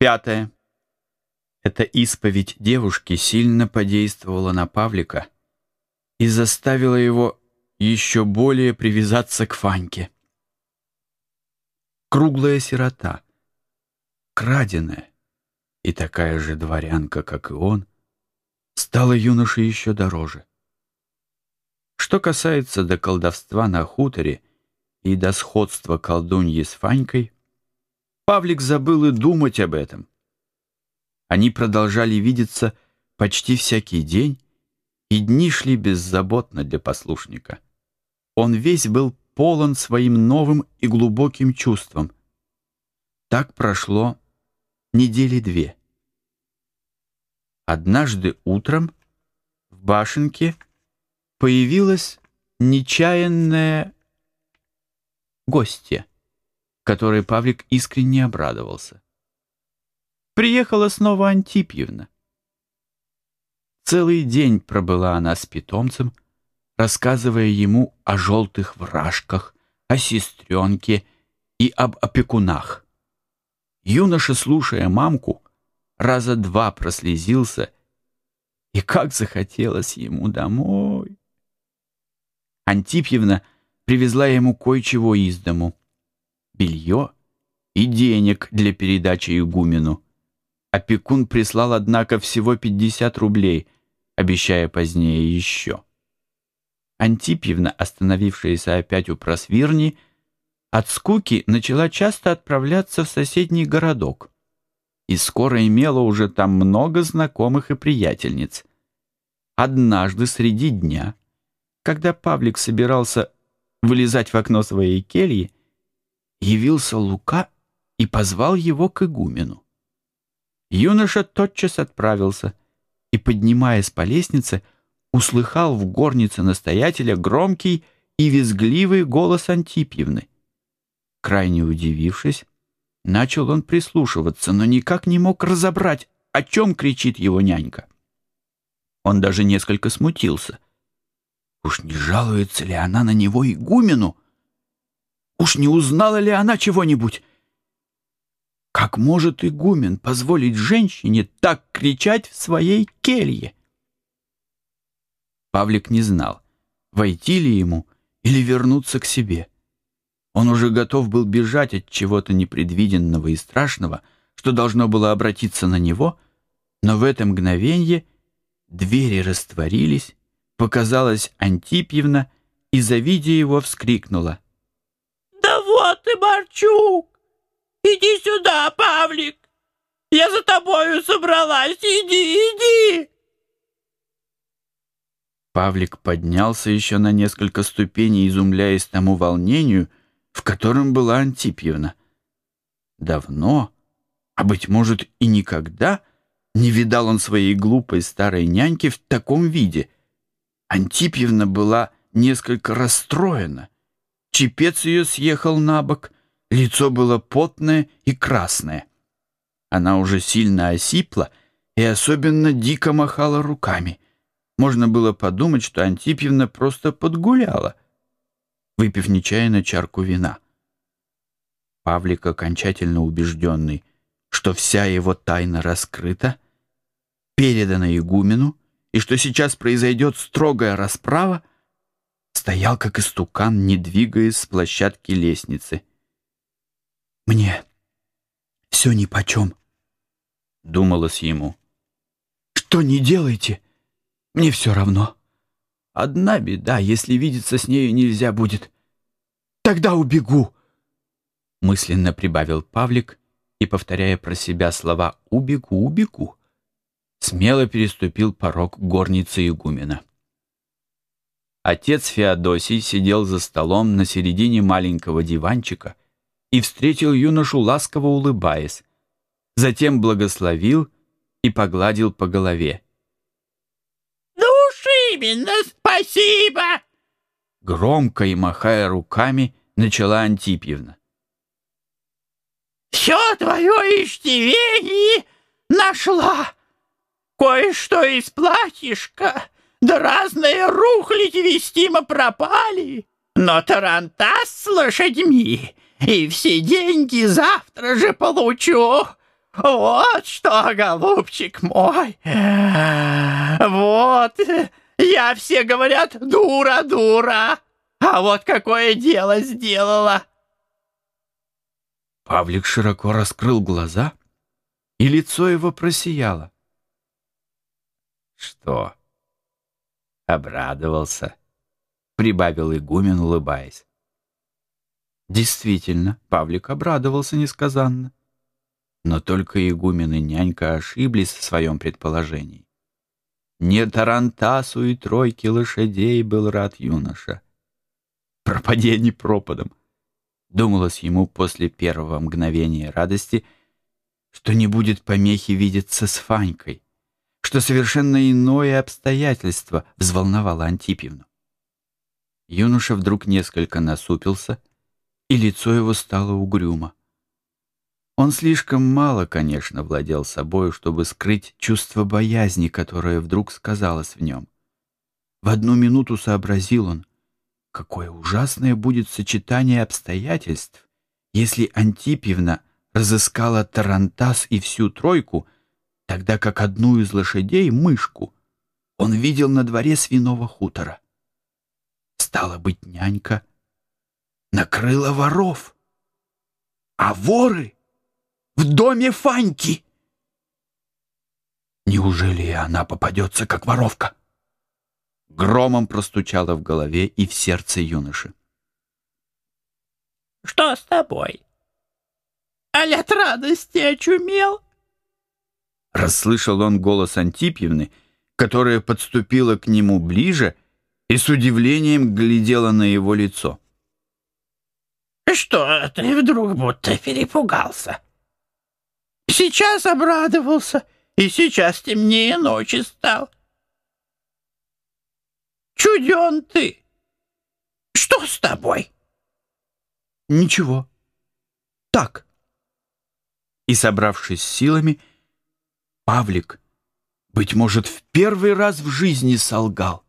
Пятое. Эта исповедь девушки сильно подействовала на Павлика и заставила его еще более привязаться к Фаньке. Круглая сирота, краденая и такая же дворянка, как и он, стала юноше еще дороже. Что касается до колдовства на хуторе и до сходства колдуньи с Фанькой, Павлик забыл и думать об этом. Они продолжали видеться почти всякий день, и дни шли беззаботно для послушника. Он весь был полон своим новым и глубоким чувством. Так прошло недели две. Однажды утром в башенке появилась нечаянная гостья, которой Павлик искренне обрадовался приехала снова Антипьевна. Целый день пробыла она с питомцем, рассказывая ему о желтых вражках, о сестренке и об опекунах. Юноша, слушая мамку, раза два прослезился, и как захотелось ему домой. Антипьевна привезла ему кое-чего из дому, белье и денег для передачи игумену. Опекун прислал, однако, всего 50 рублей, обещая позднее еще. Антипьевна, остановившаяся опять у просвирни, от скуки начала часто отправляться в соседний городок и скоро имела уже там много знакомых и приятельниц. Однажды среди дня, когда Павлик собирался вылезать в окно своей кельи, явился Лука и позвал его к игумену. Юноша тотчас отправился и, поднимаясь по лестнице, услыхал в горнице настоятеля громкий и визгливый голос Антипьевны. Крайне удивившись, начал он прислушиваться, но никак не мог разобрать, о чем кричит его нянька. Он даже несколько смутился. Уж не жалуется ли она на него игумену? Уж не узнала ли она чего-нибудь? Как может игумен позволить женщине так кричать в своей келье? Павлик не знал, войти ли ему или вернуться к себе. Он уже готов был бежать от чего-то непредвиденного и страшного, что должно было обратиться на него, но в это мгновенье двери растворились, показалась Антипьевна и, завидя его, вскрикнула. «Да вот и Марчук! Иди сюда, Павлик! Я за тобою собралась! Иди, иди!» Павлик поднялся еще на несколько ступеней, изумляясь тому волнению, в котором была Антипьевна. Давно, а, быть может, и никогда не видал он своей глупой старой няньки в таком виде. Антипьевна была несколько расстроена. Чепец ее съехал на бок — Лицо было потное и красное. Она уже сильно осипла и особенно дико махала руками. Можно было подумать, что Антипьевна просто подгуляла, выпив нечаянно чарку вина. Павлик, окончательно убежденный, что вся его тайна раскрыта, передана игумену, и что сейчас произойдет строгая расправа, стоял как истукан, не двигаясь с площадки лестницы — мне все нипочем, — думалось ему. Что не делайте, мне все равно. Одна беда, если видеться с нею нельзя будет. Тогда убегу, — мысленно прибавил Павлик и, повторяя про себя слова «убегу, убегу», смело переступил порог горницы игумена. Отец Феодосий сидел за столом на середине маленького диванчика и встретил юношу, ласково улыбаясь. Затем благословил и погладил по голове. «Ну уж именно, спасибо!» Громко и махая руками, начала Антипьевна. «Все твое иждивение нашла. Кое-что из платьишка, да разные рухлядь вестимо пропали, но тарантас с лошадьми и все деньги завтра же получу. Вот что, голубчик мой! Вот, я все говорят, дура, дура! А вот какое дело сделала!» Павлик широко раскрыл глаза, и лицо его просияло. «Что?» «Обрадовался», — прибавил игумен, улыбаясь. Действительно, Павлик обрадовался несказанно. Но только игумен и нянька ошиблись в своем предположении. Не тарантасу и тройки лошадей был рад юноша. Пропади они пропадом. Думалось ему после первого мгновения радости, что не будет помехи видеться с Фанькой, что совершенно иное обстоятельство взволновало Антипьевну. Юноша вдруг несколько насупился, и лицо его стало угрюмо. Он слишком мало, конечно, владел собой, чтобы скрыть чувство боязни, которое вдруг сказалось в нем. В одну минуту сообразил он, какое ужасное будет сочетание обстоятельств, если Антипьевна разыскала Тарантас и всю тройку, тогда как одну из лошадей, мышку, он видел на дворе свиного хутора. Стало быть, нянька накрыла воров, а воры в доме Фаньки. Неужели она попадется, как воровка? Громом простучало в голове и в сердце юноши. «Что с тобой? Аль от радости очумел?» Расслышал он голос Антипьевны, которая подступила к нему ближе и с удивлением глядела на его лицо. «Что ты вдруг будто перепугался?» Сейчас обрадовался, и сейчас темнее ночи стал. Чуден ты! Что с тобой? Ничего. Так. И, собравшись силами, Павлик, быть может, в первый раз в жизни солгал.